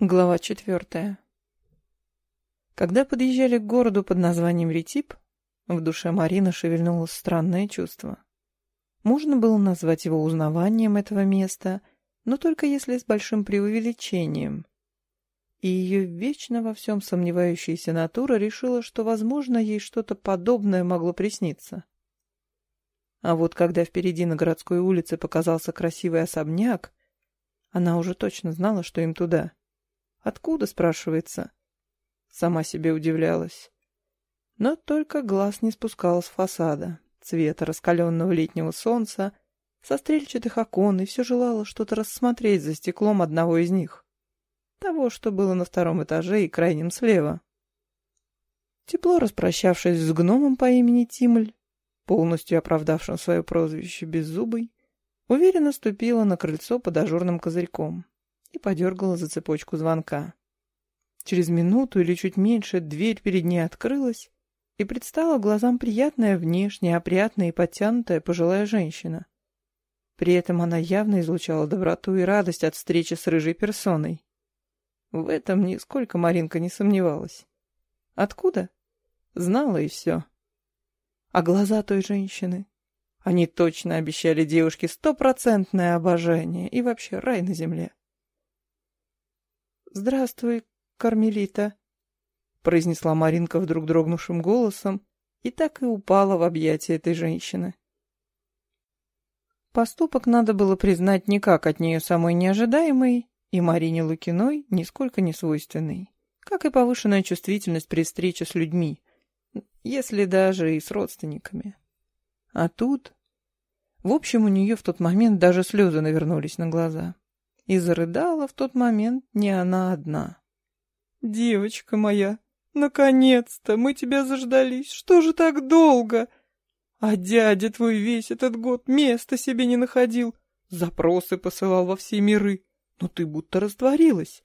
Глава четвертая. Когда подъезжали к городу под названием Ретип, в душе Марины шевельнулось странное чувство. Можно было назвать его узнаванием этого места, но только если с большим преувеличением. И ее вечно во всем сомневающаяся натура решила, что, возможно, ей что-то подобное могло присниться. А вот когда впереди на городской улице показался красивый особняк, она уже точно знала, что им туда — Откуда, спрашивается? Сама себе удивлялась. Но только глаз не спускал с фасада, цвета раскаленного летнего солнца, со стрельчатых окон, и все желала что-то рассмотреть за стеклом одного из них. Того, что было на втором этаже и крайнем слева. Тепло распрощавшись с гномом по имени Тимль, полностью оправдавшим свое прозвище Беззубый, уверенно ступила на крыльцо под ажурным козырьком и подергала за цепочку звонка. Через минуту или чуть меньше дверь перед ней открылась, и предстала глазам приятная внешне, опрятная и подтянутая пожилая женщина. При этом она явно излучала доброту и радость от встречи с рыжей персоной. В этом нисколько Маринка не сомневалась. Откуда? Знала и все. А глаза той женщины? Они точно обещали девушке стопроцентное обожание и вообще рай на земле. «Здравствуй, Кармелита», — произнесла Маринка вдруг дрогнувшим голосом и так и упала в объятия этой женщины. Поступок надо было признать никак от нее самой неожидаемый и Марине Лукиной нисколько не свойственный, как и повышенная чувствительность при встрече с людьми, если даже и с родственниками. А тут... В общем, у нее в тот момент даже слезы навернулись на глаза. И зарыдала в тот момент не она одна. «Девочка моя, наконец-то мы тебя заждались. Что же так долго? А дядя твой весь этот год места себе не находил, запросы посылал во все миры, но ты будто растворилась».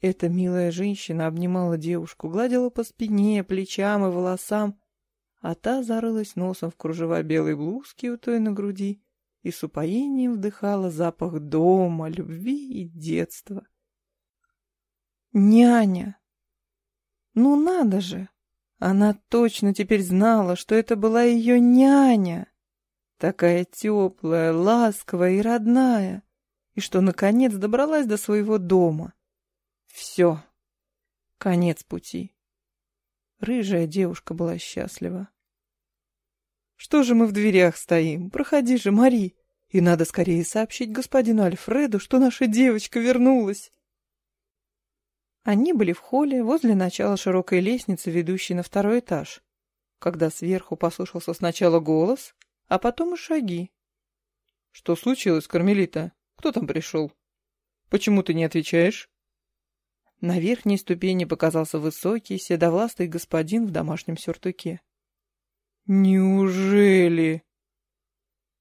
Эта милая женщина обнимала девушку, гладила по спине, плечам и волосам, а та зарылась носом в кружева белой блузки у той на груди и с упоением вдыхала запах дома, любви и детства. Няня! Ну надо же! Она точно теперь знала, что это была ее няня. Такая теплая, ласковая и родная. И что, наконец, добралась до своего дома. Все. Конец пути. Рыжая девушка была счастлива. Что же мы в дверях стоим? Проходи же, Мари. И надо скорее сообщить господину Альфреду, что наша девочка вернулась. Они были в холле возле начала широкой лестницы, ведущей на второй этаж, когда сверху послышался сначала голос, а потом и шаги. «Что случилось, Кармелита? Кто там пришел? Почему ты не отвечаешь?» На верхней ступени показался высокий, седовластый господин в домашнем сюртуке. «Неужели?»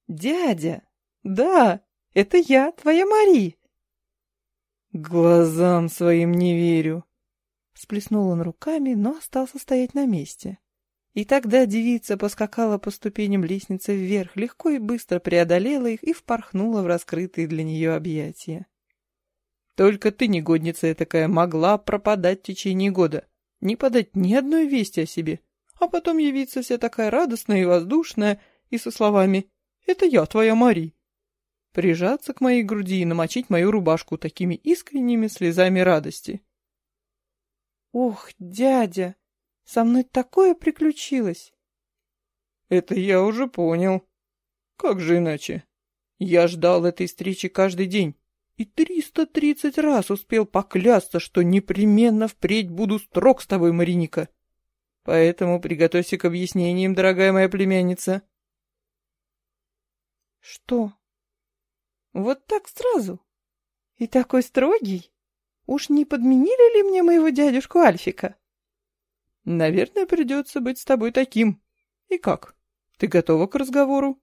«Дядя! Да, это я, твоя Мари!» «Глазам своим не верю!» Сплеснул он руками, но остался стоять на месте. И тогда девица поскакала по ступеням лестницы вверх, легко и быстро преодолела их и впорхнула в раскрытые для нее объятия. «Только ты, негодница такая, могла пропадать в течение года, не подать ни одной вести о себе, а потом явиться вся такая радостная и воздушная, и со словами «Это я, твоя Мари». Прижаться к моей груди и намочить мою рубашку такими искренними слезами радости. «Ох, дядя, со мной такое приключилось!» «Это я уже понял. Как же иначе? Я ждал этой встречи каждый день» и триста тридцать раз успел поклясться, что непременно впредь буду строг с тобой, Мариника. Поэтому приготовься к объяснениям, дорогая моя племянница. Что? Вот так сразу? И такой строгий? Уж не подменили ли мне моего дядюшку Альфика? Наверное, придется быть с тобой таким. И как? Ты готова к разговору?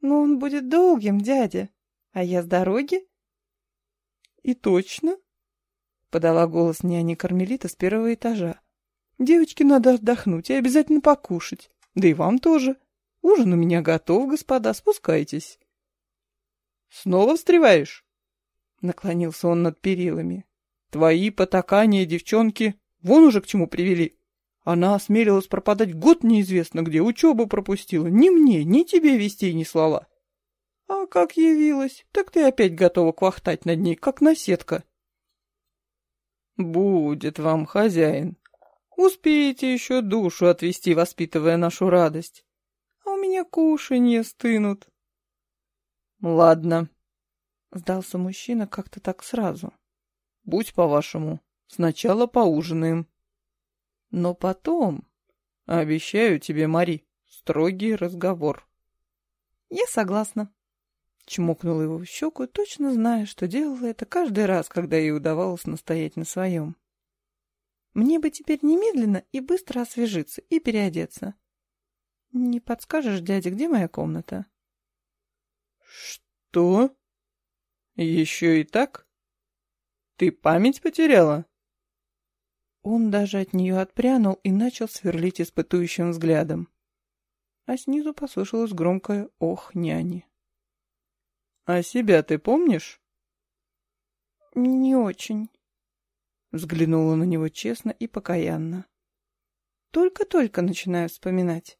Ну, он будет долгим, дядя. А я с дороги? И точно? Подала голос няни Кармелита с первого этажа. Девочке надо отдохнуть и обязательно покушать. Да и вам тоже. Ужин у меня готов, господа, спускайтесь. Снова встреваешь? Наклонился он над перилами. Твои потакания, девчонки, вон уже к чему привели. Она осмелилась пропадать год неизвестно где, учебу пропустила. Ни мне, ни тебе вести ни слова. А как явилась, так ты опять готова квахтать над ней, как наседка. Будет вам, хозяин. Успеете еще душу отвести, воспитывая нашу радость. А у меня кушанье стынут. Ладно, сдался мужчина как-то так сразу. Будь по-вашему, сначала поужинаем. Но потом, обещаю тебе, Мари, строгий разговор. Я согласна. Чмокнула его в щеку, точно зная, что делала это каждый раз, когда ей удавалось настоять на своем. Мне бы теперь немедленно и быстро освежиться и переодеться. Не подскажешь, дядя, где моя комната? Что? Еще и так? Ты память потеряла? Он даже от нее отпрянул и начал сверлить испытующим взглядом. А снизу послышалось громкое «Ох, няни!». «А себя ты помнишь?» «Не очень», — взглянула на него честно и покаянно. «Только-только начинаю вспоминать.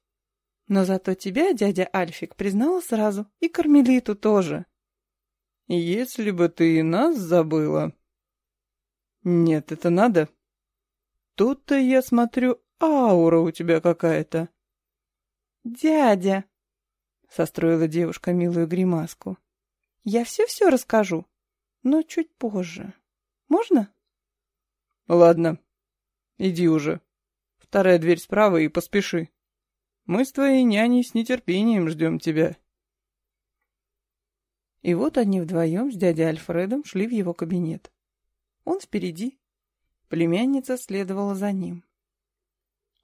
Но зато тебя, дядя Альфик, признала сразу, и Кармелиту тоже». «Если бы ты и нас забыла...» «Нет, это надо?» Тут-то я смотрю, аура у тебя какая-то. Дядя, состроила девушка милую гримаску. Я все-все расскажу, но чуть позже. Можно? Ладно, иди уже. Вторая дверь справа и поспеши. Мы с твоей няней с нетерпением ждем тебя. И вот они вдвоем с дядей Альфредом шли в его кабинет. Он впереди, Племянница следовала за ним.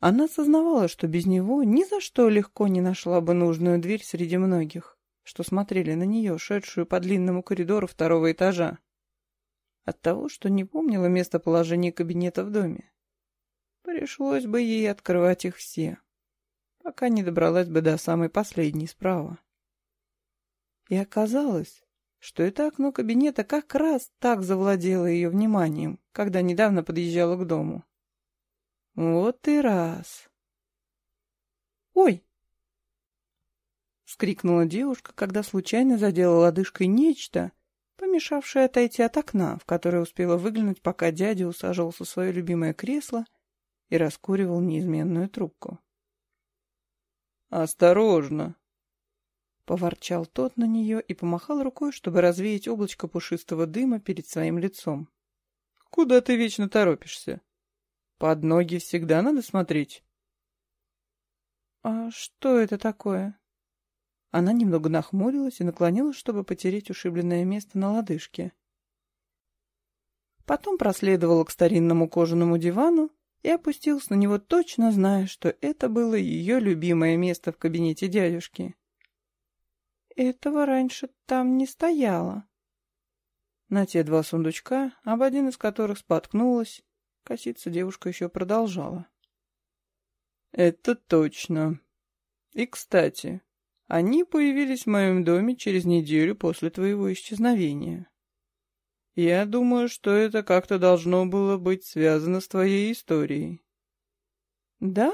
Она сознавала, что без него ни за что легко не нашла бы нужную дверь среди многих, что смотрели на нее, шедшую по длинному коридору второго этажа. От того, что не помнила местоположение кабинета в доме. Пришлось бы ей открывать их все, пока не добралась бы до самой последней справа. И оказалось, что это окно кабинета как раз так завладело ее вниманием, когда недавно подъезжала к дому. Вот и раз. «Ой!» — вскрикнула девушка, когда случайно задела лодыжкой нечто, помешавшее отойти от окна, в которое успела выглянуть, пока дядя усаживался в свое любимое кресло и раскуривал неизменную трубку. «Осторожно!» Поворчал тот на нее и помахал рукой, чтобы развеять облачко пушистого дыма перед своим лицом. «Куда ты вечно торопишься? Под ноги всегда надо смотреть». «А что это такое?» Она немного нахмурилась и наклонилась, чтобы потереть ушибленное место на лодыжке. Потом проследовала к старинному кожаному дивану и опустилась на него, точно зная, что это было ее любимое место в кабинете дядюшки. Этого раньше там не стояло. На те два сундучка, об один из которых споткнулась, коситься девушка еще продолжала. Это точно. И, кстати, они появились в моем доме через неделю после твоего исчезновения. Я думаю, что это как-то должно было быть связано с твоей историей. Да?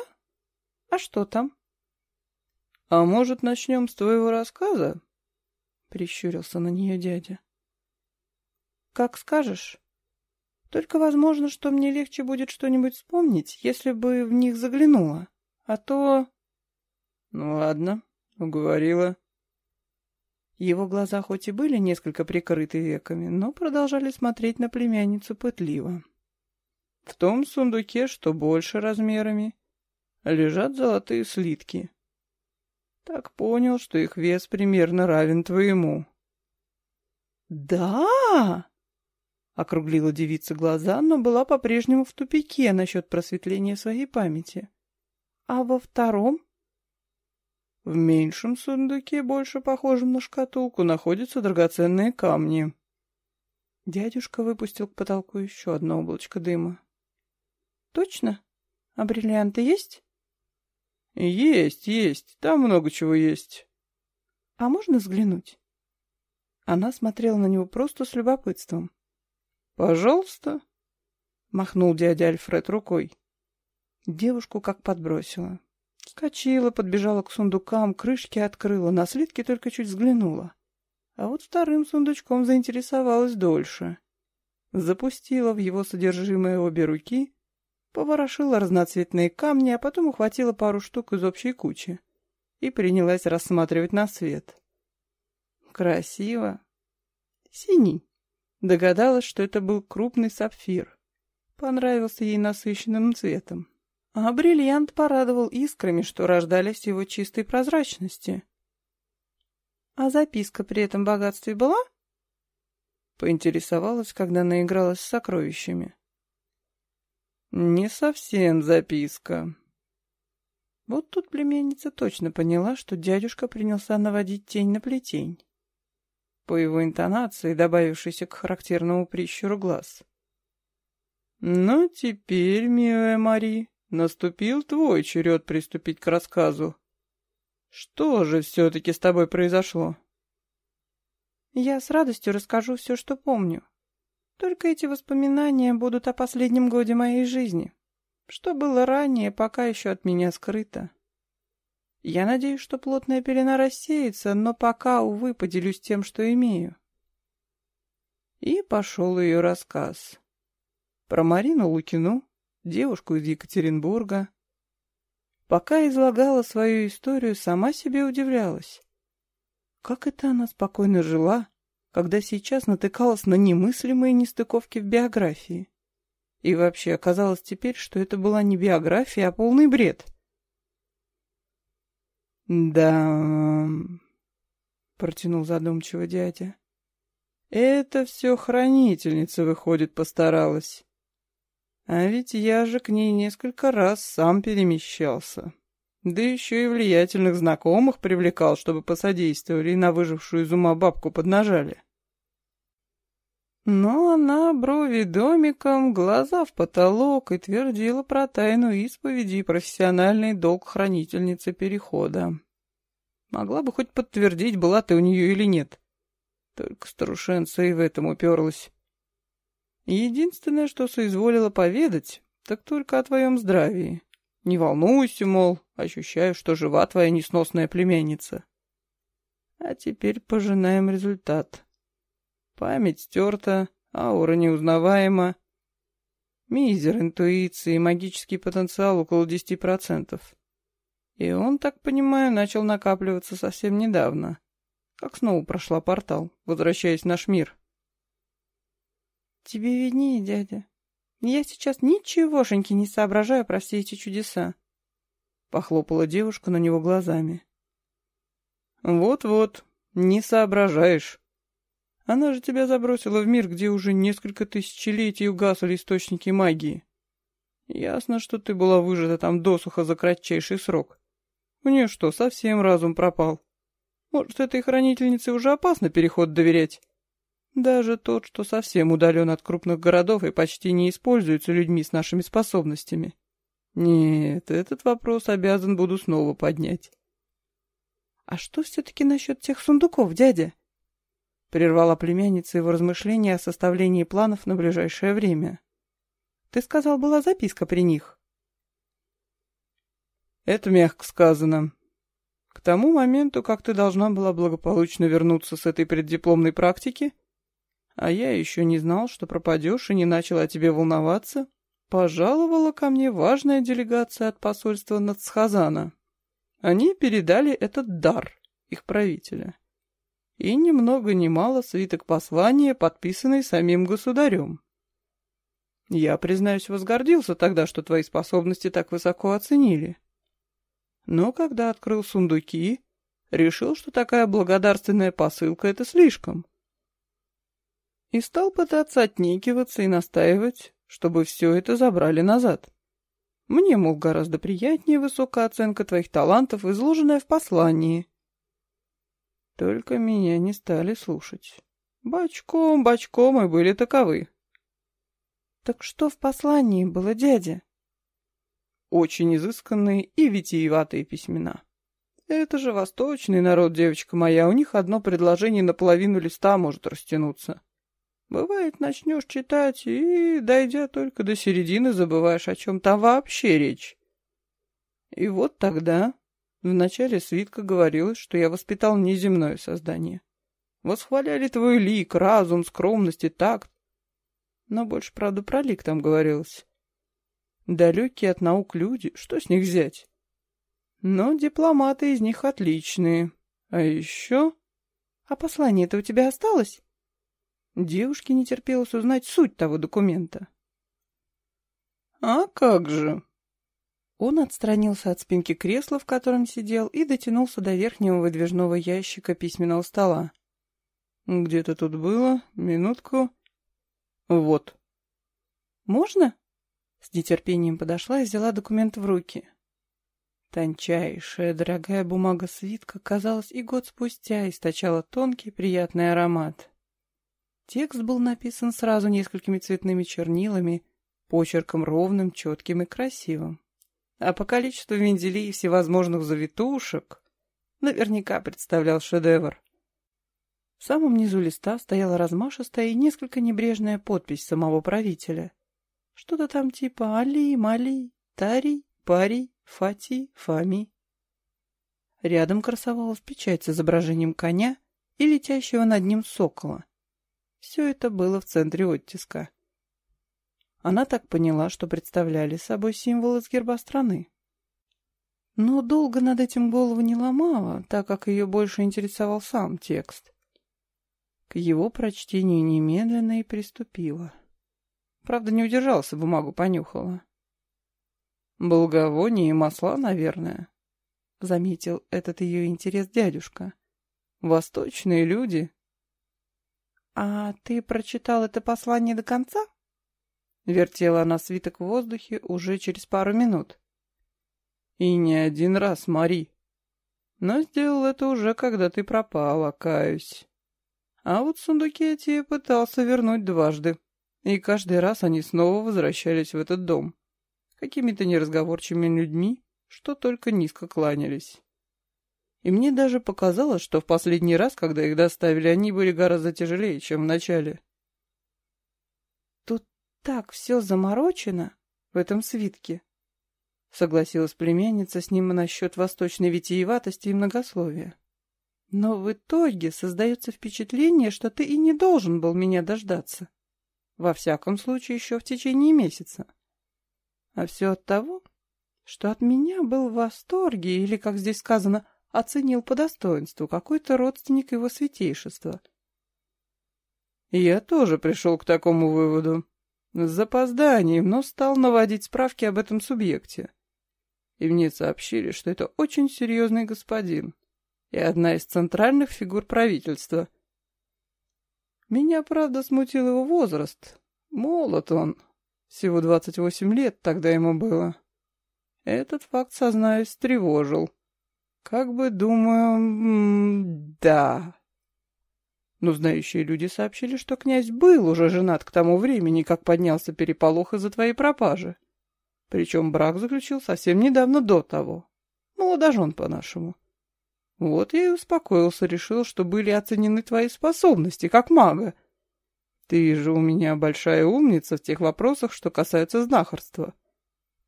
А что там? «А может, начнем с твоего рассказа?» — прищурился на нее дядя. «Как скажешь. Только возможно, что мне легче будет что-нибудь вспомнить, если бы в них заглянула. А то...» «Ну ладно, уговорила». Его глаза хоть и были несколько прикрыты веками, но продолжали смотреть на племянницу пытливо. В том сундуке, что больше размерами, лежат золотые слитки. Так понял, что их вес примерно равен твоему. «Да!» — округлила девица глаза, но была по-прежнему в тупике насчет просветления своей памяти. «А во втором?» «В меньшем сундуке, больше похожем на шкатулку, находятся драгоценные камни». Дядюшка выпустил к потолку еще одно облачко дыма. «Точно? А бриллианты есть?» «Есть, есть. Там много чего есть». «А можно взглянуть?» Она смотрела на него просто с любопытством. «Пожалуйста», — махнул дядя Альфред рукой. Девушку как подбросила. Скочила, подбежала к сундукам, крышки открыла, на слитки только чуть взглянула. А вот вторым сундучком заинтересовалась дольше. Запустила в его содержимое обе руки, поворошила разноцветные камни, а потом ухватила пару штук из общей кучи и принялась рассматривать на свет. Красиво. Синий. Догадалась, что это был крупный сапфир. Понравился ей насыщенным цветом. А бриллиант порадовал искрами, что рождались его чистой прозрачности. «А записка при этом богатстве была?» Поинтересовалась, когда наигралась с сокровищами. «Не совсем записка». Вот тут племянница точно поняла, что дядюшка принялся наводить тень на плетень. По его интонации, добавившейся к характерному прищуру глаз. «Ну, теперь, милая Мари, Наступил твой черед приступить к рассказу. Что же все-таки с тобой произошло? Я с радостью расскажу все, что помню. Только эти воспоминания будут о последнем годе моей жизни. Что было ранее, пока еще от меня скрыто. Я надеюсь, что плотная пелена рассеется, но пока, увы, поделюсь тем, что имею. И пошел ее рассказ. Про Марину Лукину, девушку из Екатеринбурга. Пока излагала свою историю, сама себе удивлялась. Как это она спокойно жила, когда сейчас натыкалась на немыслимые нестыковки в биографии? И вообще оказалось теперь, что это была не биография, а полный бред. «Да...» — протянул задумчиво дядя. «Это все хранительница, выходит, постаралась. А ведь я же к ней несколько раз сам перемещался. Да еще и влиятельных знакомых привлекал, чтобы посодействовали и на выжившую из ума бабку поднажали. Но она брови домиком, глаза в потолок и твердила про тайну исповеди и профессиональный долг хранительницы Перехода. Могла бы хоть подтвердить, была ты у нее или нет. Только старушенца и в этом уперлась. Единственное, что соизволила поведать, так только о твоем здравии. Не волнуйся, мол, ощущаю, что жива твоя несносная племянница. А теперь пожинаем результат. Память стерта, аура неузнаваема. Мизер интуиции, магический потенциал около десяти процентов. И он, так понимаю, начал накапливаться совсем недавно, как снова прошла портал, возвращаясь в наш мир. «Тебе виднее, дядя. Я сейчас ничегошеньки не соображаю про все эти чудеса», — похлопала девушка на него глазами. «Вот-вот, не соображаешь. Она же тебя забросила в мир, где уже несколько тысячелетий угасали источники магии. Ясно, что ты была выжата там досуха за кратчайший срок. У нее что, совсем разум пропал? Может, этой хранительнице уже опасно переход доверять?» Даже тот, что совсем удален от крупных городов и почти не используется людьми с нашими способностями. Нет, этот вопрос обязан буду снова поднять. «А что все-таки насчет тех сундуков, дядя?» Прервала племянница его размышления о составлении планов на ближайшее время. «Ты сказал, была записка при них?» «Это мягко сказано. К тому моменту, как ты должна была благополучно вернуться с этой преддипломной практики, а я еще не знал, что пропадешь и не начал о тебе волноваться, пожаловала ко мне важная делегация от посольства Нацхазана. Они передали этот дар их правителя. И ни много ни мало свиток послания, подписанный самим государем. Я, признаюсь, возгордился тогда, что твои способности так высоко оценили. Но когда открыл сундуки, решил, что такая благодарственная посылка — это слишком и стал пытаться отнекиваться и настаивать, чтобы все это забрали назад. Мне, мол, гораздо приятнее высокая оценка твоих талантов, изложенная в послании. Только меня не стали слушать. Бочком, бочком и были таковы. Так что в послании было, дядя? Очень изысканные и витиеватые письмена. Это же восточный народ, девочка моя, у них одно предложение на половину листа может растянуться. Бывает, начнешь читать, и, дойдя только до середины, забываешь, о чем там вообще речь. И вот тогда, в начале свитка говорилось, что я воспитал неземное создание. Восхваляли твой лик, разум, скромность и такт. Но больше, правда, про лик там говорилось. Далекие от наук люди, что с них взять? Но дипломаты из них отличные. А еще... А послание-то у тебя осталось? Девушке не терпелось узнать суть того документа. «А как же?» Он отстранился от спинки кресла, в котором сидел, и дотянулся до верхнего выдвижного ящика письменного стола. «Где-то тут было. Минутку. Вот». «Можно?» С нетерпением подошла и взяла документ в руки. Тончайшая, дорогая бумага свитка, казалось, и год спустя источала тонкий приятный аромат. Текст был написан сразу несколькими цветными чернилами, почерком ровным, четким и красивым. А по количеству вензелей и всевозможных завитушек наверняка представлял шедевр. В самом низу листа стояла размашистая и несколько небрежная подпись самого правителя. Что-то там типа «Али, Мали, Тари, Пари, Фати, Фами». Рядом красовалась печать с изображением коня и летящего над ним сокола. Все это было в центре оттиска. Она так поняла, что представляли собой символы с герба страны. Но долго над этим голову не ломала, так как ее больше интересовал сам текст. К его прочтению немедленно и приступила. Правда, не удержался, бумагу понюхала. «Благовония и масла, наверное», — заметил этот ее интерес дядюшка. «Восточные люди «А ты прочитал это послание до конца?» Вертела она свиток в воздухе уже через пару минут. «И не один раз, Мари. Но сделал это уже, когда ты пропала, каюсь. А вот сундуки тебе пытался вернуть дважды, и каждый раз они снова возвращались в этот дом. Какими-то неразговорчивыми людьми, что только низко кланялись». И мне даже показалось, что в последний раз, когда их доставили, они были гораздо тяжелее, чем в начале. «Тут так все заморочено в этом свитке», — согласилась племянница с ним насчет восточной витиеватости и многословия. «Но в итоге создается впечатление, что ты и не должен был меня дождаться. Во всяком случае, еще в течение месяца. А все от того, что от меня был в восторге, или, как здесь сказано, — оценил по достоинству какой-то родственник его святейшества. Я тоже пришел к такому выводу. С запозданием, но стал наводить справки об этом субъекте. И мне сообщили, что это очень серьезный господин и одна из центральных фигур правительства. Меня, правда, смутил его возраст. Молод он. Всего двадцать восемь лет тогда ему было. Этот факт, сознаюсь, тревожил. Как бы, думаю, да. Но знающие люди сообщили, что князь был уже женат к тому времени, как поднялся переполох из-за твоей пропажи. Причем брак заключил совсем недавно до того. Молодожен по-нашему. Вот я и успокоился, решил, что были оценены твои способности, как мага. Ты же у меня большая умница в тех вопросах, что касаются знахарства.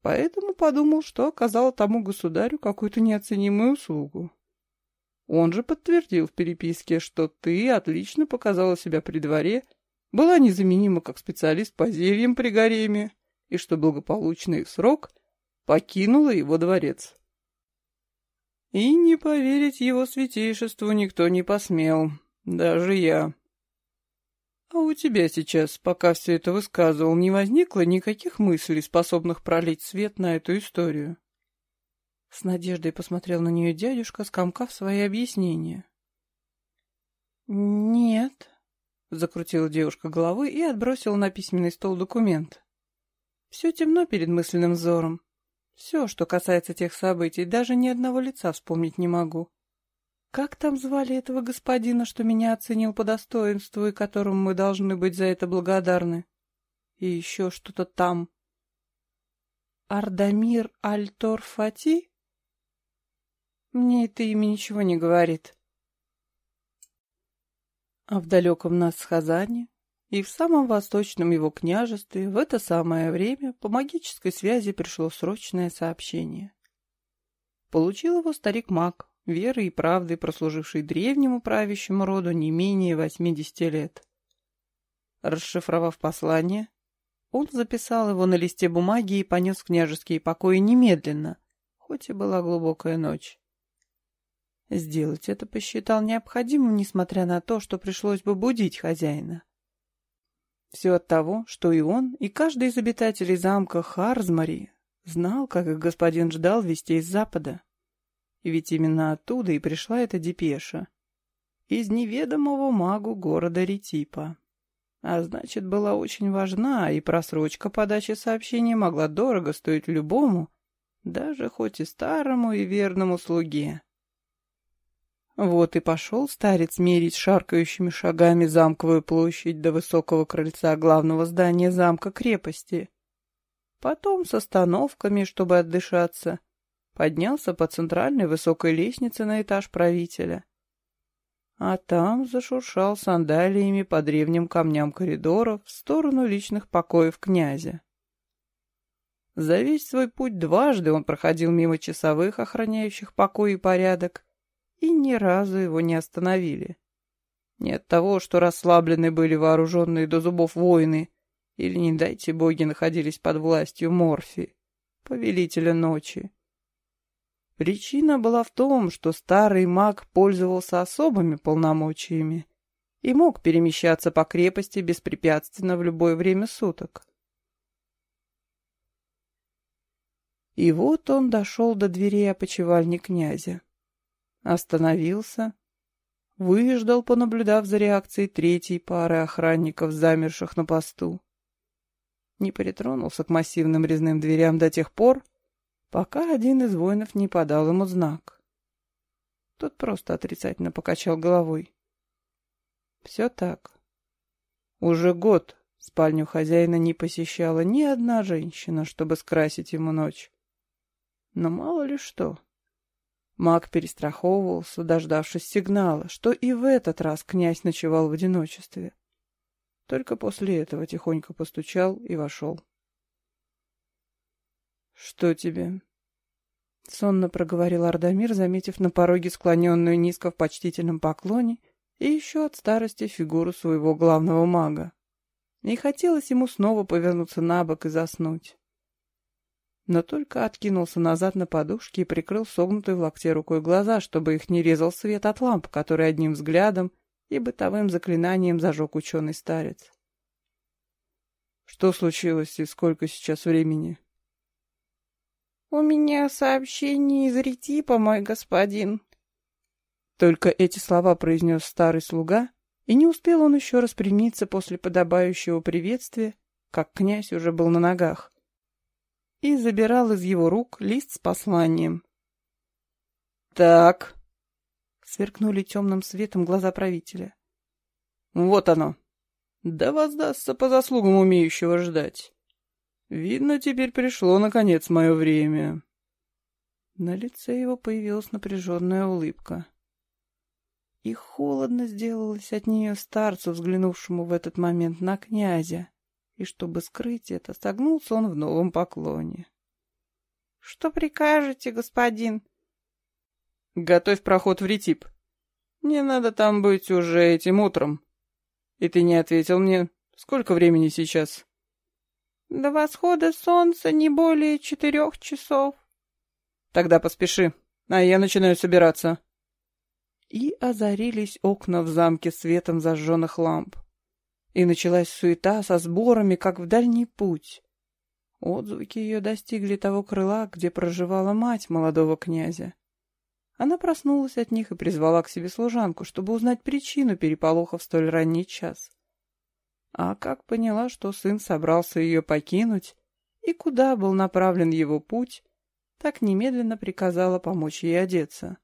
Поэтому подумал, что оказал тому государю какую-то неоценимую услугу. Он же подтвердил в переписке, что ты отлично показала себя при дворе, была незаменима как специалист по зельям при гареме, и что благополучный срок покинула его дворец. И не поверить его святейшеству никто не посмел, даже я. «А у тебя сейчас, пока все это высказывал, не возникло никаких мыслей, способных пролить свет на эту историю?» С надеждой посмотрел на нее дядюшка, скомкав свои объяснения. «Нет», — закрутила девушка головой и отбросила на письменный стол документ. «Все темно перед мысленным взором. Все, что касается тех событий, даже ни одного лица вспомнить не могу. Как там звали этого господина, что меня оценил по достоинству и которому мы должны быть за это благодарны? И еще что-то там. Ардамир Аль-Торфати? Мне это имя ничего не говорит. А в далеком Насхазане и в самом восточном его княжестве в это самое время по магической связи пришло срочное сообщение. Получил его старик маг, верой и правдой прослуживший древнему правящему роду не менее 80 лет. Расшифровав послание, он записал его на листе бумаги и понес в княжеские покои немедленно, хоть и была глубокая ночь. Сделать это посчитал необходимым, несмотря на то, что пришлось бы будить хозяина. Все от того, что и он, и каждый из обитателей замка Харзмари знал, как их господин ждал вестей из запада. Ведь именно оттуда и пришла эта депеша. Из неведомого магу города Ретипа. А значит, была очень важна, и просрочка подачи сообщения могла дорого стоить любому, даже хоть и старому и верному слуге. Вот и пошел старец мерить шаркающими шагами замковую площадь до высокого крыльца главного здания замка-крепости. Потом с остановками, чтобы отдышаться, поднялся по центральной высокой лестнице на этаж правителя. А там зашуршал сандалиями по древним камням коридоров в сторону личных покоев князя. За весь свой путь дважды он проходил мимо часовых, охраняющих покой и порядок, и ни разу его не остановили. Не от того, что расслаблены были вооруженные до зубов воины, или, не дайте боги, находились под властью Морфи, повелителя ночи. Причина была в том, что старый маг пользовался особыми полномочиями и мог перемещаться по крепости беспрепятственно в любое время суток. И вот он дошел до дверей опочивальни князя. Остановился, выждал, понаблюдав за реакцией третьей пары охранников, замерших на посту. Не притронулся к массивным резным дверям до тех пор, пока один из воинов не подал ему знак. Тот просто отрицательно покачал головой. Все так. Уже год спальню хозяина не посещала ни одна женщина, чтобы скрасить ему ночь. Но мало ли что. Маг перестраховывался, дождавшись сигнала, что и в этот раз князь ночевал в одиночестве. Только после этого тихонько постучал и вошел. «Что тебе?» — сонно проговорил Ардамир, заметив на пороге склоненную низко в почтительном поклоне и еще от старости фигуру своего главного мага. И хотелось ему снова повернуться на бок и заснуть но только откинулся назад на подушке и прикрыл согнутой в локте рукой глаза, чтобы их не резал свет от ламп, который одним взглядом и бытовым заклинанием зажег ученый старец. «Что случилось и сколько сейчас времени?» «У меня сообщение из Ретипа, мой господин». Только эти слова произнес старый слуга, и не успел он еще распрямиться после подобающего приветствия, как князь уже был на ногах и забирал из его рук лист с посланием. «Так», — сверкнули темным светом глаза правителя. «Вот оно. Да воздастся по заслугам умеющего ждать. Видно, теперь пришло, наконец, мое время». На лице его появилась напряженная улыбка. И холодно сделалось от нее старцу, взглянувшему в этот момент на князя и чтобы скрыть это, согнулся он в новом поклоне. — Что прикажете, господин? — Готовь проход в Ретип. Мне надо там быть уже этим утром. И ты не ответил мне, сколько времени сейчас? — До восхода солнца не более четырех часов. — Тогда поспеши, а я начинаю собираться. И озарились окна в замке светом зажженных ламп. И началась суета со сборами, как в дальний путь. Отзвуки ее достигли того крыла, где проживала мать молодого князя. Она проснулась от них и призвала к себе служанку, чтобы узнать причину переполоха в столь ранний час. А как поняла, что сын собрался ее покинуть и куда был направлен его путь, так немедленно приказала помочь ей одеться.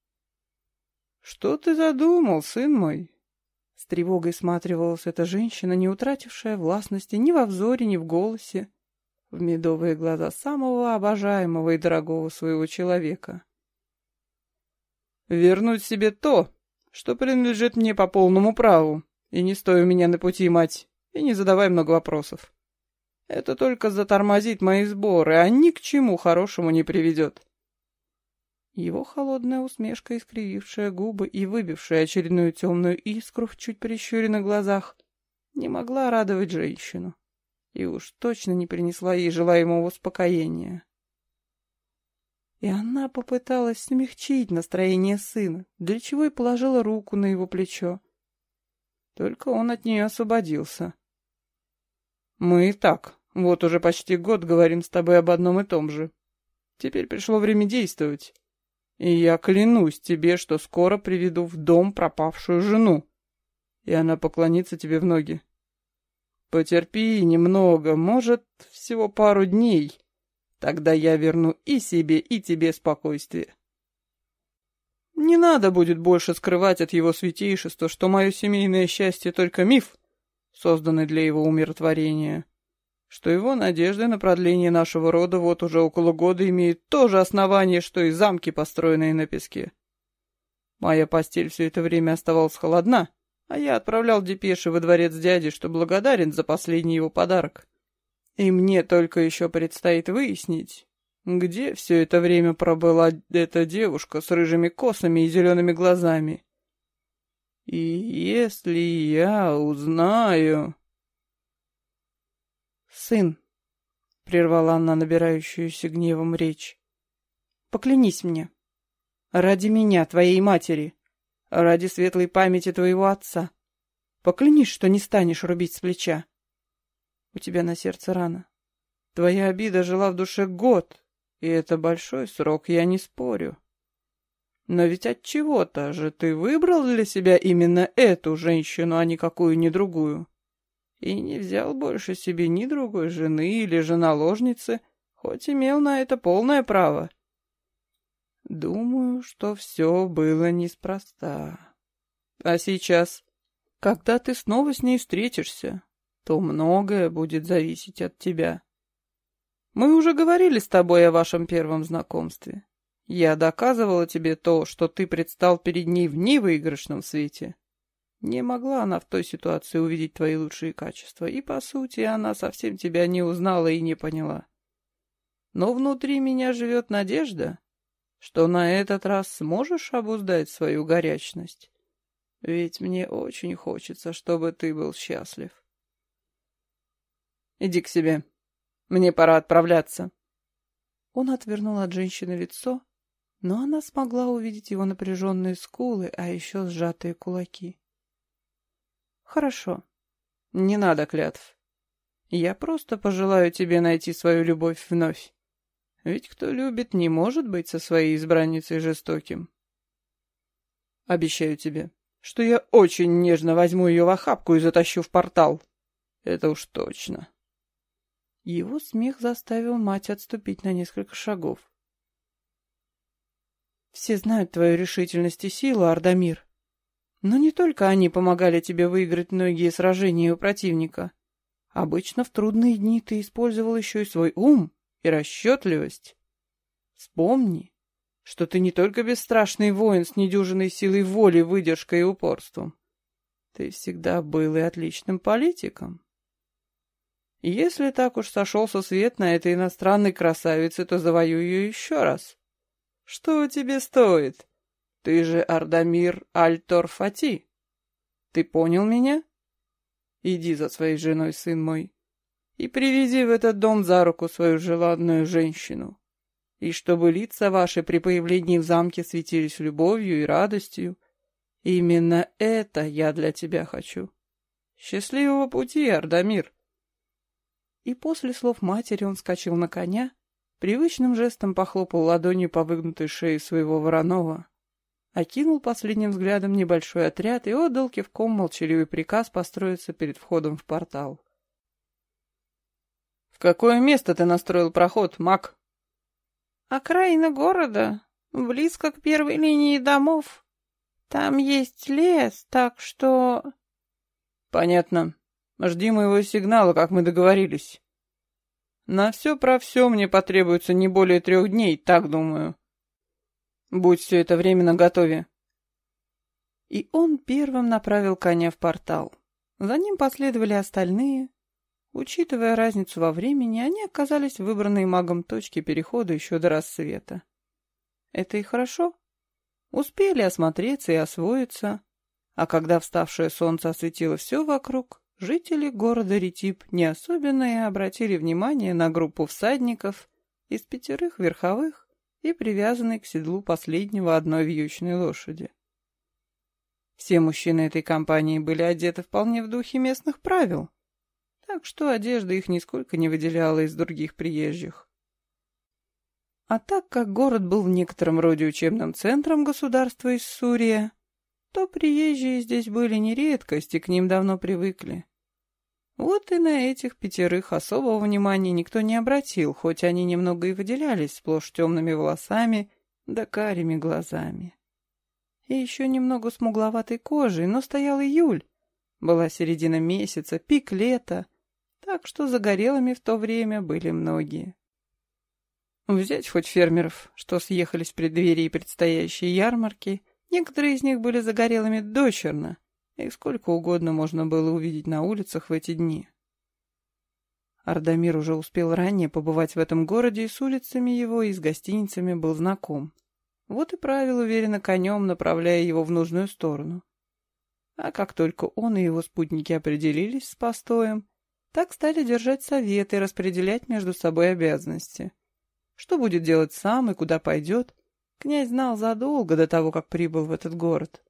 — Что ты задумал, сын мой? С тревогой сматривалась эта женщина, не утратившая властности ни во взоре, ни в голосе, в медовые глаза самого обожаемого и дорогого своего человека. вернуть себе то, что принадлежит мне по полному праву, и не стой у меня на пути, мать, и не задавай много вопросов. Это только затормозит мои сборы, а ни к чему хорошему не приведет. Его холодная усмешка, искривившая губы и выбившая очередную темную искру в чуть прищуренных глазах, не могла радовать женщину и уж точно не принесла ей желаемого успокоения. И она попыталась смягчить настроение сына, для чего и положила руку на его плечо. Только он от нее освободился. «Мы и так, вот уже почти год говорим с тобой об одном и том же. Теперь пришло время действовать. И я клянусь тебе, что скоро приведу в дом пропавшую жену, и она поклонится тебе в ноги. Потерпи немного, может, всего пару дней. Тогда я верну и себе, и тебе спокойствие. Не надо будет больше скрывать от его святейшества, что мое семейное счастье только миф, созданный для его умиротворения, что его надежды на продление нашего рода вот уже около года имеют то же основание, что и замки, построенные на песке. Моя постель все это время оставалась холодна, а я отправлял депеши во дворец дяди, что благодарен за последний его подарок. И мне только еще предстоит выяснить, где все это время пробыла эта девушка с рыжими косами и зелеными глазами. И если я узнаю... «Сын», — прервала она набирающуюся гневом речь, — «поклянись мне, ради меня, твоей матери, ради светлой памяти твоего отца, поклянись, что не станешь рубить с плеча. У тебя на сердце рана. Твоя обида жила в душе год, и это большой срок, я не спорю. Но ведь от чего-то же ты выбрал для себя именно эту женщину, а никакую не другую и не взял больше себе ни другой жены или жена-ложницы, хоть имел на это полное право. Думаю, что все было неспроста. А сейчас, когда ты снова с ней встретишься, то многое будет зависеть от тебя. Мы уже говорили с тобой о вашем первом знакомстве. Я доказывала тебе то, что ты предстал перед ней в невыигрышном свете. Не могла она в той ситуации увидеть твои лучшие качества, и, по сути, она совсем тебя не узнала и не поняла. Но внутри меня живет надежда, что на этот раз сможешь обуздать свою горячность. Ведь мне очень хочется, чтобы ты был счастлив. Иди к себе. Мне пора отправляться. Он отвернул от женщины лицо, но она смогла увидеть его напряженные скулы, а еще сжатые кулаки. Хорошо. Не надо клятв. Я просто пожелаю тебе найти свою любовь вновь. Ведь кто любит, не может быть со своей избранницей жестоким. Обещаю тебе, что я очень нежно возьму ее в охапку и затащу в портал. Это уж точно. Его смех заставил мать отступить на несколько шагов. Все знают твою решительность и силу, Ардамир. Но не только они помогали тебе выиграть многие сражения у противника. Обычно в трудные дни ты использовал еще и свой ум и расчетливость. Вспомни, что ты не только бесстрашный воин с недюжиной силой воли, выдержкой и упорством. Ты всегда был и отличным политиком. Если так уж сошелся свет на этой иностранной красавице, то завоюй ее еще раз. Что тебе стоит? Ты же Ардамир Аль-Торфати. Ты понял меня? Иди за своей женой, сын мой, и привези в этот дом за руку свою желанную женщину. И чтобы лица ваши при появлении в замке светились любовью и радостью. Именно это я для тебя хочу. Счастливого пути, Ардамир. И после слов матери он скачал на коня, привычным жестом похлопал ладонью по выгнутой шее своего Воронова окинул последним взглядом небольшой отряд и отдал кивком молчаливый приказ построиться перед входом в портал. «В какое место ты настроил проход, маг?» «Окраина города, близко к первой линии домов. Там есть лес, так что...» «Понятно. Жди моего сигнала, как мы договорились. На все про все мне потребуется не более трех дней, так думаю». Будь все это время наготове. И он первым направил коня в портал. За ним последовали остальные. Учитывая разницу во времени, они оказались в выбранной магом точке перехода еще до рассвета. Это и хорошо. Успели осмотреться и освоиться. А когда вставшее солнце осветило все вокруг, жители города Ретип не особенно и обратили внимание на группу всадников из пятерых верховых и привязанной к седлу последнего одной вьючной лошади. Все мужчины этой компании были одеты вполне в духе местных правил, так что одежда их нисколько не выделяла из других приезжих. А так как город был в некотором роде учебным центром государства Иссурия, то приезжие здесь были не редкость и к ним давно привыкли. Вот и на этих пятерых особого внимания никто не обратил, хоть они немного и выделялись сплошь темными волосами да карими глазами. И еще немного смугловатой кожей, но стоял июль. Была середина месяца, пик лета, так что загорелыми в то время были многие. Взять хоть фермеров, что съехались в преддверии предстоящей ярмарки, некоторые из них были загорелыми дочерно, их сколько угодно можно было увидеть на улицах в эти дни. Ардамир уже успел ранее побывать в этом городе и с улицами его, и с гостиницами был знаком. Вот и правил уверенно конем, направляя его в нужную сторону. А как только он и его спутники определились с постоем, так стали держать советы и распределять между собой обязанности. Что будет делать сам и куда пойдет, князь знал задолго до того, как прибыл в этот город.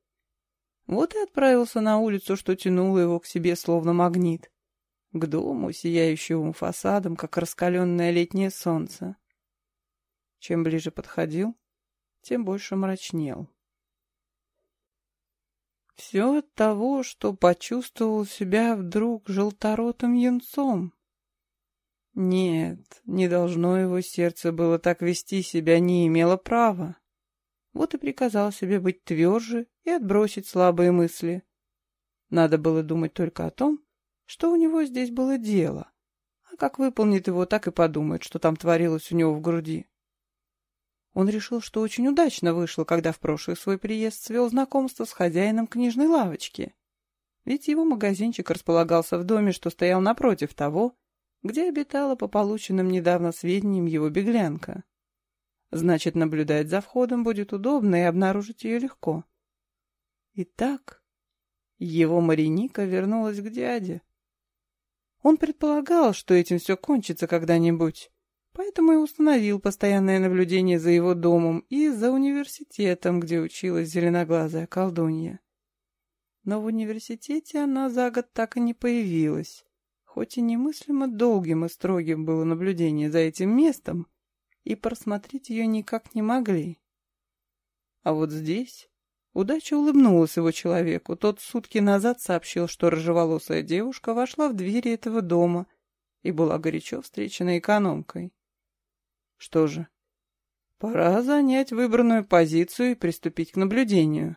Вот и отправился на улицу, что тянуло его к себе словно магнит. К дому, сияющему фасадом, как раскаленное летнее солнце. Чем ближе подходил, тем больше мрачнел. Все от того, что почувствовал себя вдруг желторотым юнцом. Нет, не должно его сердце было так вести себя, не имело права. Вот и приказал себе быть тверже и отбросить слабые мысли. Надо было думать только о том, что у него здесь было дело, а как выполнит его, так и подумает, что там творилось у него в груди. Он решил, что очень удачно вышло, когда в прошлый свой приезд свел знакомство с хозяином книжной лавочки. Ведь его магазинчик располагался в доме, что стоял напротив того, где обитала по полученным недавно сведениям его беглянка. Значит, наблюдать за входом будет удобно и обнаружить ее легко. Итак, его Мариника вернулась к дяде. Он предполагал, что этим все кончится когда-нибудь, поэтому и установил постоянное наблюдение за его домом и за университетом, где училась зеленоглазая колдунья. Но в университете она за год так и не появилась, хоть и немыслимо долгим и строгим было наблюдение за этим местом, и просмотреть ее никак не могли. А вот здесь удача улыбнулась его человеку. Тот сутки назад сообщил, что рыжеволосая девушка вошла в двери этого дома и была горячо встречена экономкой. Что же, пора занять выбранную позицию и приступить к наблюдению.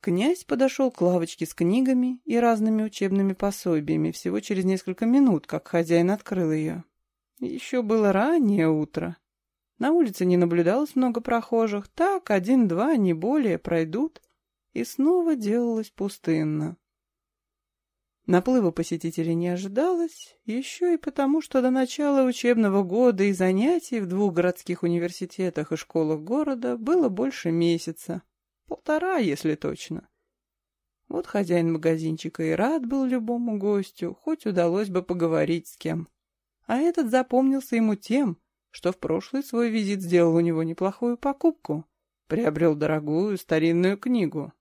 Князь подошел к лавочке с книгами и разными учебными пособиями всего через несколько минут, как хозяин открыл ее. Еще было раннее утро. На улице не наблюдалось много прохожих, так один-два, не более, пройдут, и снова делалось пустынно. Наплыва посетителей не ожидалось, еще и потому, что до начала учебного года и занятий в двух городских университетах и школах города было больше месяца. Полтора, если точно. Вот хозяин магазинчика и рад был любому гостю, хоть удалось бы поговорить с кем. А этот запомнился ему тем, что в прошлый свой визит сделал у него неплохую покупку, приобрел дорогую старинную книгу.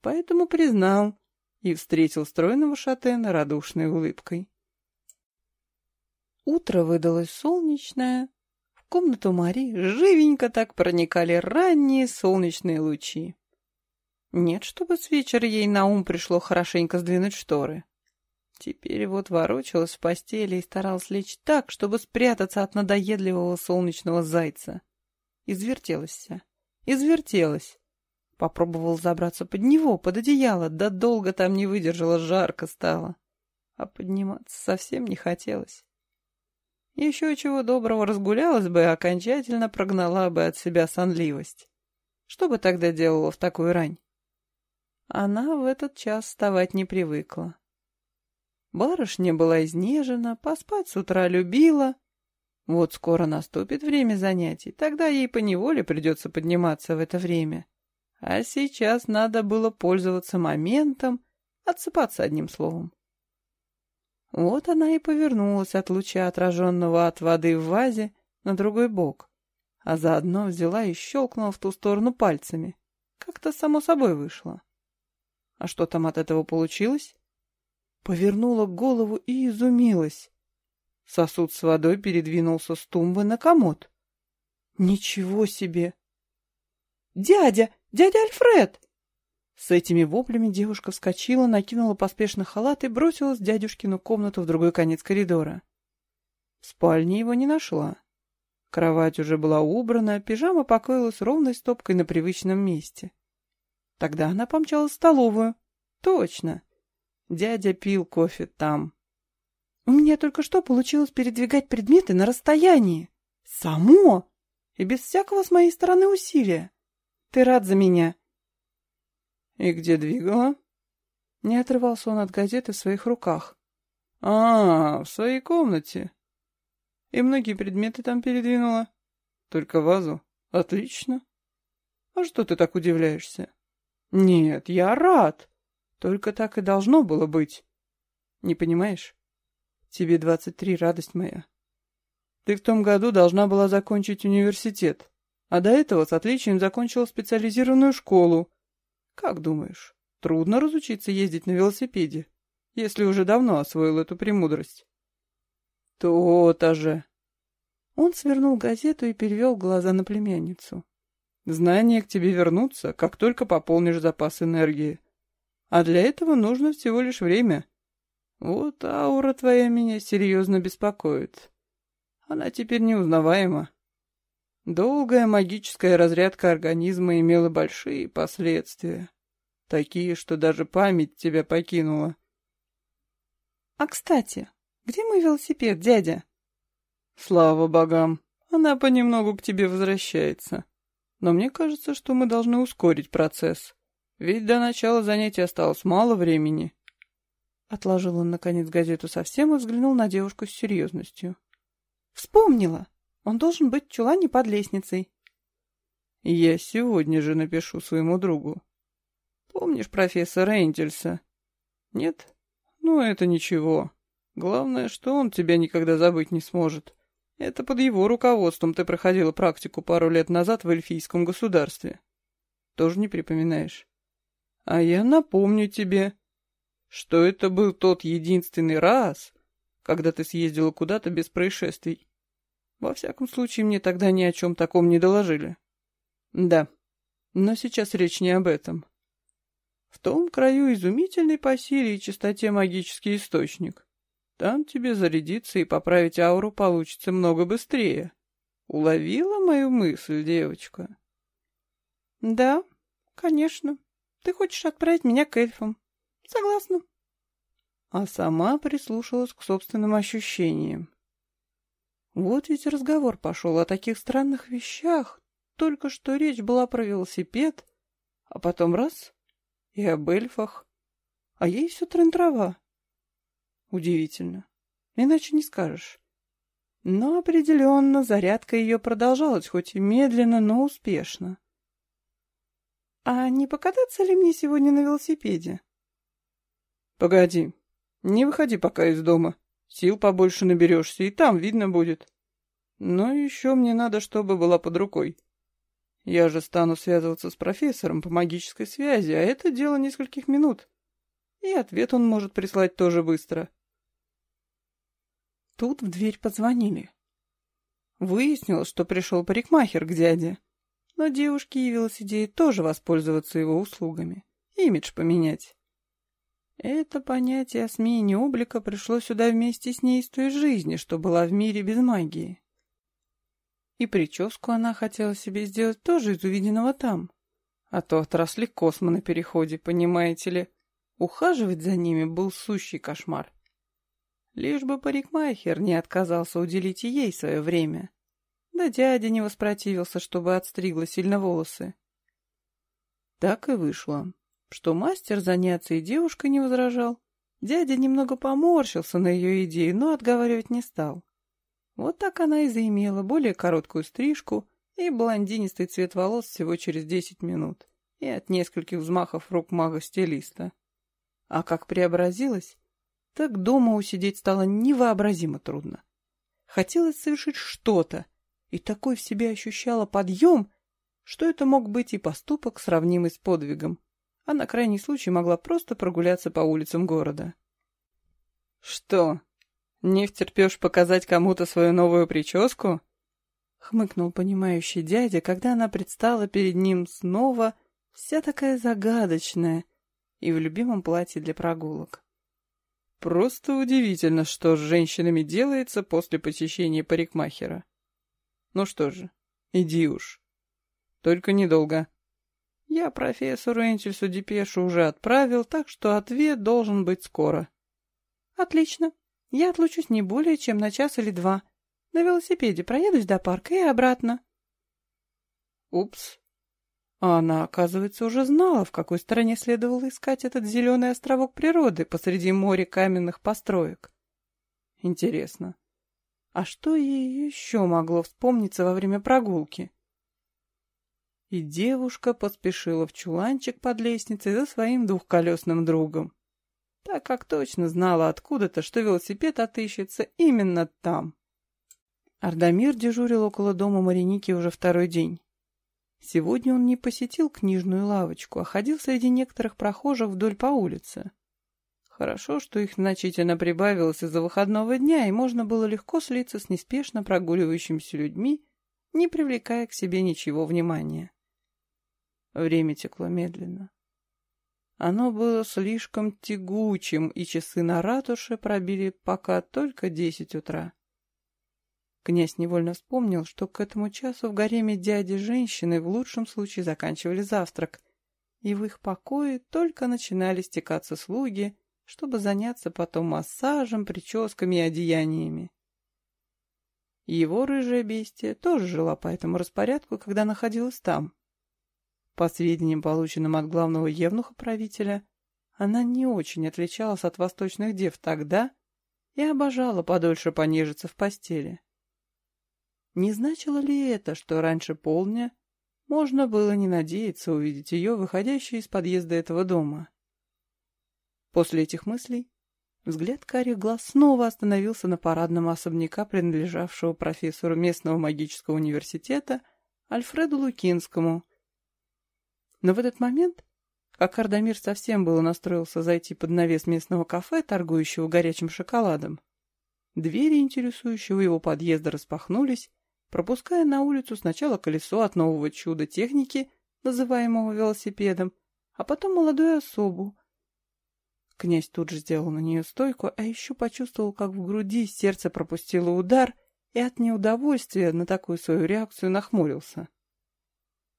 Поэтому признал и встретил стройного шатена радушной улыбкой. Утро выдалось солнечное. В комнату Мари живенько так проникали ранние солнечные лучи. Нет, чтобы с вечера ей на ум пришло хорошенько сдвинуть шторы. Теперь вот ворочалась в постели и старалась лечь так, чтобы спрятаться от надоедливого солнечного зайца. Извертелась вся. Извертелась. Попробовал забраться под него, под одеяло, да долго там не выдержала, жарко стало. А подниматься совсем не хотелось. Еще чего доброго разгулялась бы и окончательно прогнала бы от себя сонливость. Что бы тогда делала в такую рань? Она в этот час вставать не привыкла. Барышня была изнежена, поспать с утра любила. Вот скоро наступит время занятий, тогда ей поневоле придется подниматься в это время. А сейчас надо было пользоваться моментом, отсыпаться одним словом. Вот она и повернулась от луча, отраженного от воды в вазе, на другой бок, а заодно взяла и щелкнула в ту сторону пальцами. Как-то само собой вышло. А что там от этого получилось? Повернула голову и изумилась. Сосуд с водой передвинулся с тумбы на комод. Ничего себе! «Дядя! Дядя Альфред!» С этими воплями девушка вскочила, накинула поспешно халат и бросилась в дядюшкину комнату в другой конец коридора. В спальне его не нашла. Кровать уже была убрана, пижама покоилась ровной стопкой на привычном месте. Тогда она помчалась в столовую. Точно. Дядя пил кофе там. У меня только что получилось передвигать предметы на расстоянии. Само! И без всякого с моей стороны усилия. Ты рад за меня? И где двигала? Не отрывался он от газеты в своих руках. А, в своей комнате. И многие предметы там передвинула. Только вазу. Отлично. А что ты так удивляешься? Нет, я рад. Только так и должно было быть. Не понимаешь? Тебе двадцать три, радость моя. Ты в том году должна была закончить университет, а до этого с отличием закончила специализированную школу. Как думаешь, трудно разучиться ездить на велосипеде, если уже давно освоил эту премудрость? То-то же. Он свернул газету и перевел глаза на племянницу. Знания к тебе вернутся, как только пополнишь запас энергии. А для этого нужно всего лишь время. Вот аура твоя меня серьезно беспокоит. Она теперь неузнаваема. Долгая магическая разрядка организма имела большие последствия. Такие, что даже память тебя покинула. — А, кстати, где мой велосипед, дядя? — Слава богам, она понемногу к тебе возвращается. Но мне кажется, что мы должны ускорить процесс. Ведь до начала занятия осталось мало времени. Отложил он, наконец, газету совсем и взглянул на девушку с серьезностью. Вспомнила! Он должен быть в чулане под лестницей. Я сегодня же напишу своему другу. Помнишь профессора Энтельса? Нет? Ну, это ничего. Главное, что он тебя никогда забыть не сможет. Это под его руководством ты проходила практику пару лет назад в эльфийском государстве. Тоже не припоминаешь? А я напомню тебе, что это был тот единственный раз, когда ты съездила куда-то без происшествий. Во всяком случае, мне тогда ни о чем таком не доложили. Да, но сейчас речь не об этом. В том краю изумительный по силе и чистоте магический источник. Там тебе зарядиться и поправить ауру получится много быстрее. Уловила мою мысль, девочка? Да, конечно. Ты хочешь отправить меня к эльфам. Согласна. А сама прислушалась к собственным ощущениям. Вот ведь разговор пошел о таких странных вещах. Только что речь была про велосипед, а потом раз — и об эльфах. А ей все трын-трава. Удивительно. Иначе не скажешь. Но определенно зарядка ее продолжалась, хоть и медленно, но успешно. «А не покататься ли мне сегодня на велосипеде?» «Погоди, не выходи пока из дома. Сил побольше наберешься, и там видно будет. Но еще мне надо, чтобы была под рукой. Я же стану связываться с профессором по магической связи, а это дело нескольких минут. И ответ он может прислать тоже быстро. Тут в дверь позвонили. Выяснилось, что пришел парикмахер к дяде. Но девушке явилась идея тоже воспользоваться его услугами. Имидж поменять. Это понятие о смене облика пришло сюда вместе с ней из той жизни, что была в мире без магии. И прическу она хотела себе сделать тоже из увиденного там. А то отросли космы на переходе, понимаете ли. Ухаживать за ними был сущий кошмар. Лишь бы парикмахер не отказался уделить ей свое время. Да дядя не воспротивился, чтобы отстригла сильно волосы. Так и вышло, что мастер заняться и девушкой не возражал. Дядя немного поморщился на ее идею, но отговаривать не стал. Вот так она и заимела более короткую стрижку и блондинистый цвет волос всего через десять минут и от нескольких взмахов рук мага-стилиста. А как преобразилась, так дома усидеть стало невообразимо трудно. Хотелось совершить что-то, и такой в себе ощущала подъем, что это мог быть и поступок, сравнимый с подвигом, а на крайний случай могла просто прогуляться по улицам города. «Что, не втерпешь показать кому-то свою новую прическу?» — хмыкнул понимающий дядя, когда она предстала перед ним снова, вся такая загадочная и в любимом платье для прогулок. «Просто удивительно, что с женщинами делается после посещения парикмахера. Ну что же, иди уж. Только недолго. Я профессору Энтельсу депешу уже отправил, так что ответ должен быть скоро. Отлично. Я отлучусь не более чем на час или два. На велосипеде проедусь до парка и обратно. Упс. А она, оказывается, уже знала, в какой стороне следовало искать этот зеленый островок природы посреди моря каменных построек. Интересно, а что ей еще могло вспомниться во время прогулки? И девушка поспешила в чуланчик под лестницей за своим двухколесным другом, так как точно знала откуда-то, что велосипед отыщется именно там. Ардамир дежурил около дома Мариники уже второй день. Сегодня он не посетил книжную лавочку, а ходил среди некоторых прохожих вдоль по улице. Хорошо, что их значительно прибавилось из-за выходного дня, и можно было легко слиться с неспешно прогуливающимися людьми, не привлекая к себе ничего внимания. Время текло медленно. Оно было слишком тягучим, и часы на ратуше пробили пока только десять утра. Князь невольно вспомнил, что к этому часу в гареме дяди женщины в лучшем случае заканчивали завтрак, и в их покое только начинали стекаться слуги, чтобы заняться потом массажем, прическами и одеяниями. Его рыжая бестия тоже жила по этому распорядку, когда находилась там. По сведениям, полученным от главного евнуха-правителя, она не очень отличалась от восточных дев тогда и обожала подольше понежиться в постели. Не значило ли это, что раньше полдня можно было не надеяться увидеть ее, выходящей из подъезда этого дома? После этих мыслей взгляд карих глаз снова остановился на парадном особняка, принадлежавшего профессору местного магического университета Альфреду Лукинскому. Но в этот момент, как Ардамир совсем было настроился зайти под навес местного кафе, торгующего горячим шоколадом, двери интересующего его подъезда распахнулись, пропуская на улицу сначала колесо от нового чуда техники, называемого велосипедом, а потом молодую особу, Князь тут же сделал на нее стойку, а еще почувствовал, как в груди сердце пропустило удар и от неудовольствия на такую свою реакцию нахмурился.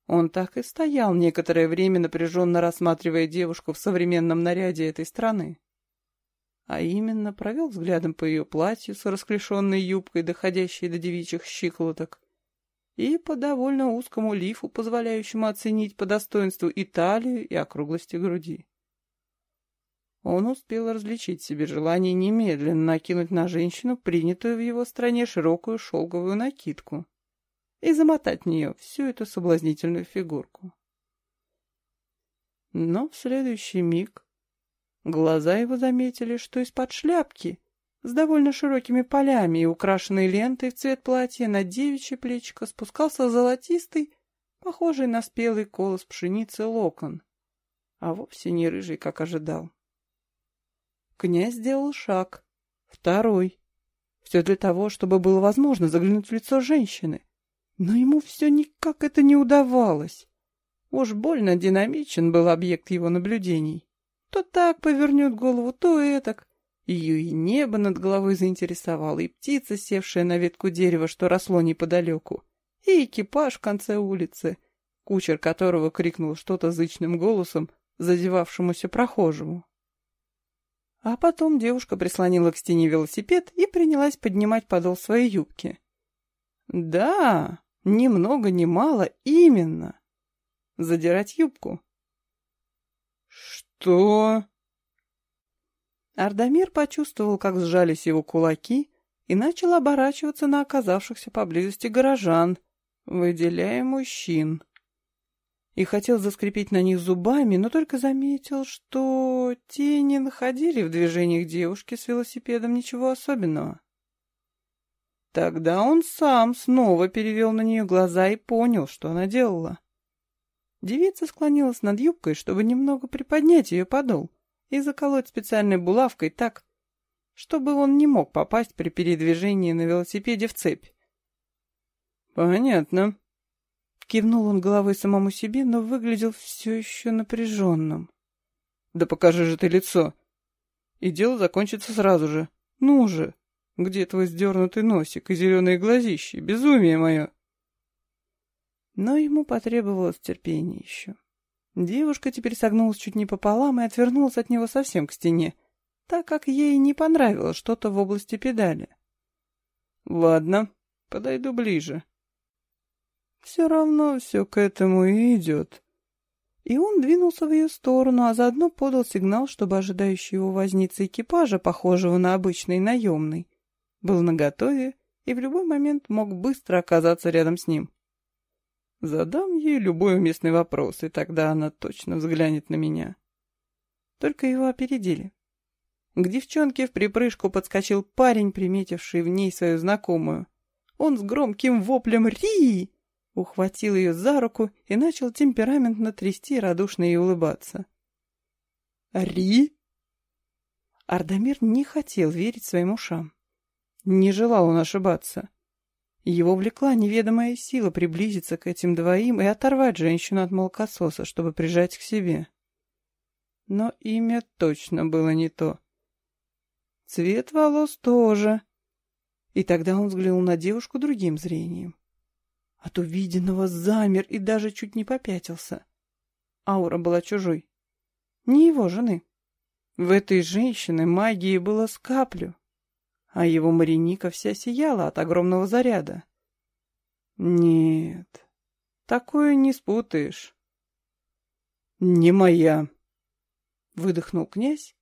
Он так и стоял некоторое время, напряженно рассматривая девушку в современном наряде этой страны. А именно провел взглядом по ее платью с расклешенной юбкой, доходящей до девичьих щиколоток, и по довольно узкому лифу, позволяющему оценить по достоинству и талию, и округлости груди. Он успел различить себе желание немедленно накинуть на женщину принятую в его стране широкую шелковую накидку и замотать в нее всю эту соблазнительную фигурку. Но в следующий миг глаза его заметили, что из-под шляпки с довольно широкими полями и украшенной лентой в цвет платья на девичье плечико спускался золотистый, похожий на спелый колос пшеницы локон, а вовсе не рыжий, как ожидал. Князь сделал шаг. Второй. Все для того, чтобы было возможно заглянуть в лицо женщины. Но ему все никак это не удавалось. Уж больно динамичен был объект его наблюдений. То так повернет голову, то этак. Ее и небо над головой заинтересовало, и птица, севшая на ветку дерева, что росло неподалеку, и экипаж в конце улицы, кучер которого крикнул что-то зычным голосом, задевавшемуся прохожему. А потом девушка прислонила к стене велосипед и принялась поднимать подол своей юбки. Да, ни много ни мало, именно. Задирать юбку. Что? Ардамир почувствовал, как сжались его кулаки, и начал оборачиваться на оказавшихся поблизости горожан, выделяя мужчин. И хотел заскрипеть на них зубами, но только заметил, что те не находили в движениях девушки с велосипедом ничего особенного. Тогда он сам снова перевел на нее глаза и понял, что она делала. Девица склонилась над юбкой, чтобы немного приподнять ее подол и заколоть специальной булавкой так, чтобы он не мог попасть при передвижении на велосипеде в цепь. «Понятно», — кивнул он головой самому себе, но выглядел все еще напряженным. «Да покажи же ты лицо, и дело закончится сразу же. Ну же!» Где твой сдернутый носик и зеленые глазищи? Безумие мое!» Но ему потребовалось терпение еще. Девушка теперь согнулась чуть не пополам и отвернулась от него совсем к стене, так как ей не понравилось что-то в области педали. «Ладно, подойду ближе». «Все равно все к этому и идет». И он двинулся в ее сторону, а заодно подал сигнал, чтобы ожидающий его возница экипажа, похожего на обычный наемный, был наготове и в любой момент мог быстро оказаться рядом с ним. Задам ей любой уместный вопрос, и тогда она точно взглянет на меня. Только его опередили. К девчонке в припрыжку подскочил парень, приметивший в ней свою знакомую. Он с громким воплем «Ри!» Ухватил ее за руку и начал темпераментно трясти, радушно и улыбаться. «Ри?» Ардамир не хотел верить своим ушам. Не желал он ошибаться. Его влекла неведомая сила приблизиться к этим двоим и оторвать женщину от молокососа, чтобы прижать к себе. Но имя точно было не то. Цвет волос тоже. И тогда он взглянул на девушку другим зрением. От увиденного замер и даже чуть не попятился. Аура была чужой. Не его жены. В этой женщине магии было с каплю а его Мариника вся сияла от огромного заряда. Нет, такое не спутаешь. Не моя, выдохнул князь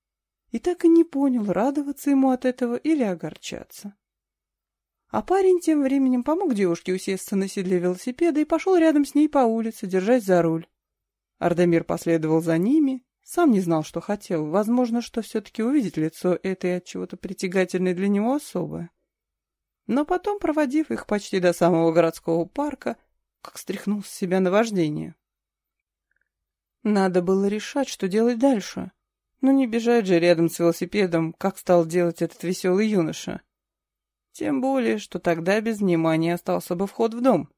и так и не понял, радоваться ему от этого или огорчаться. А парень тем временем помог девушке усесться на седле велосипеда и пошел рядом с ней по улице, держась за руль. Ардамир последовал за ними, сам не знал, что хотел. Возможно, что все-таки увидеть лицо этой от чего-то притягательной для него особы. Но потом, проводив их почти до самого городского парка, как стряхнул с себя наваждение. Надо было решать, что делать дальше. Но не бежать же рядом с велосипедом, как стал делать этот веселый юноша. Тем более, что тогда без внимания остался бы вход в дом.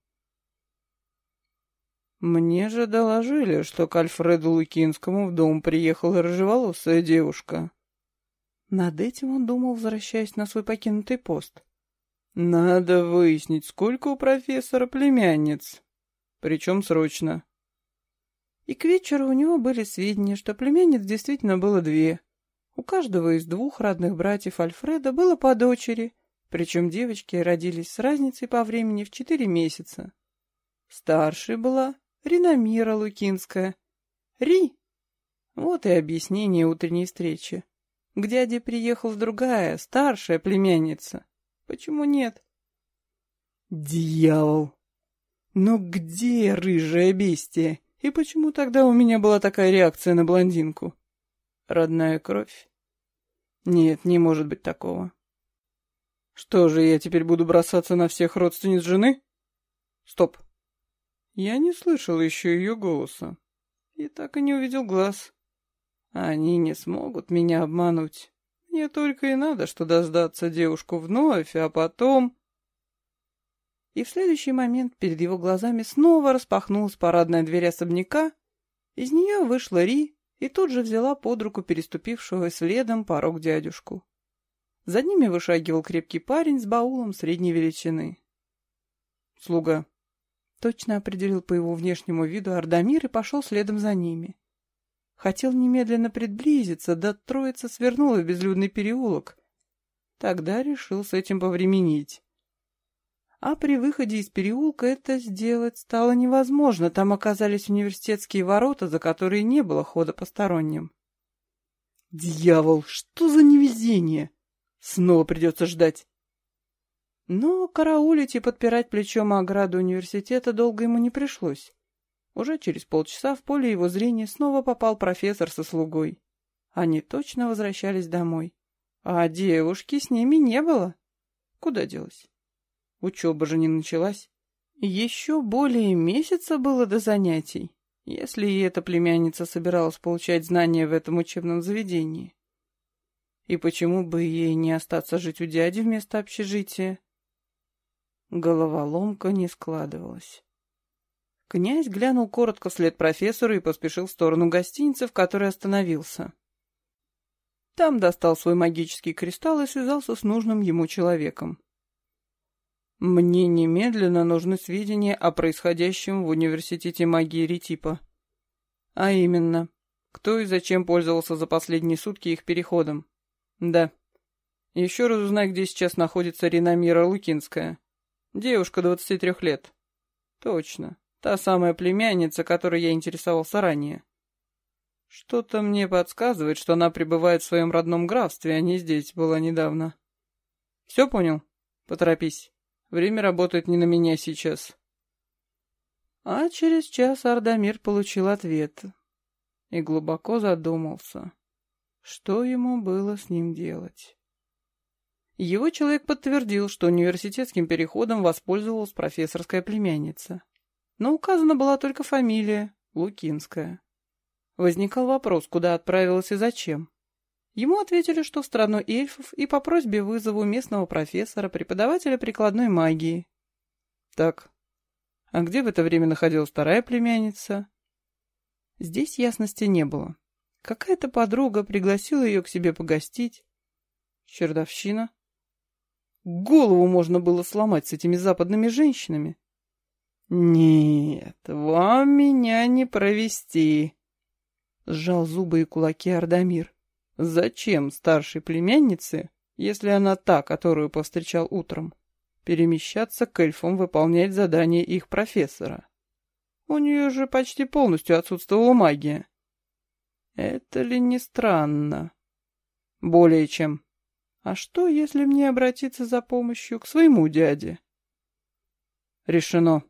Мне же доложили, что к Альфреду Лукинскому в дом приехала рыжеволосая девушка. Над этим он думал, возвращаясь на свой покинутый пост. Надо выяснить, сколько у профессора племянниц. Причем срочно. И к вечеру у него были сведения, что племянниц действительно было две. У каждого из двух родных братьев Альфреда было по дочери, причем девочки родились с разницей по времени в четыре месяца. Старшей была Ринамира Лукинская. Ри! Вот и объяснение утренней встречи. К дяде приехала другая, старшая племянница. Почему нет? Дьявол! Но где рыжая бестия? И почему тогда у меня была такая реакция на блондинку? Родная кровь? Нет, не может быть такого. Что же, я теперь буду бросаться на всех родственниц жены? Стоп. Я не слышал еще ее голоса. И так и не увидел глаз. Они не смогут меня обмануть. Мне только и надо, что дождаться девушку вновь, а потом... И в следующий момент перед его глазами снова распахнулась парадная дверь особняка, из нее вышла Ри и тут же взяла под руку переступившего следом порог дядюшку. За ними вышагивал крепкий парень с баулом средней величины. Слуга Точно определил по его внешнему виду Ардамир и пошел следом за ними. Хотел немедленно приблизиться, да троица свернула в безлюдный переулок. Тогда решил с этим повременить. А при выходе из переулка это сделать стало невозможно. Там оказались университетские ворота, за которые не было хода посторонним. Дьявол, что за невезение! Снова придется ждать. Но караулить и подпирать плечом ограду университета долго ему не пришлось. Уже через полчаса в поле его зрения снова попал профессор со слугой. Они точно возвращались домой. А девушки с ними не было. Куда делась? Учеба же не началась. Еще более месяца было до занятий, если и эта племянница собиралась получать знания в этом учебном заведении. И почему бы ей не остаться жить у дяди вместо общежития? Головоломка не складывалась. Князь глянул коротко вслед профессору и поспешил в сторону гостиницы, в которой остановился. Там достал свой магический кристалл и связался с нужным ему человеком. Мне немедленно нужны сведения о происходящем в университете магии Ретипа. А именно, кто и зачем пользовался за последние сутки их переходом. Да. Еще раз узнай, где сейчас находится Ринамира Лукинская. Девушка 23 лет. Точно. Та самая племянница, которой я интересовался ранее. Что-то мне подсказывает, что она пребывает в своем родном графстве, а не здесь была недавно. Все понял? Поторопись. Время работает не на меня сейчас. А через час Ардамир получил ответ и глубоко задумался, что ему было с ним делать. Его человек подтвердил, что университетским переходом воспользовалась профессорская племянница. Но указана была только фамилия — Лукинская. Возникал вопрос, куда отправилась и зачем. Ему ответили, что в страну эльфов и по просьбе вызову местного профессора, преподавателя прикладной магии. Так, а где в это время находилась вторая племянница? Здесь ясности не было. Какая-то подруга пригласила ее к себе погостить. Чердовщина. Голову можно было сломать с этими западными женщинами. Нет, вам меня не провести. Сжал зубы и кулаки Ардамир. Зачем старшей племяннице, если она та, которую повстречал утром, перемещаться к эльфам выполнять задания их профессора? У нее же почти полностью отсутствовала магия. Это ли не странно? Более чем. А что, если мне обратиться за помощью к своему дяде? Решено.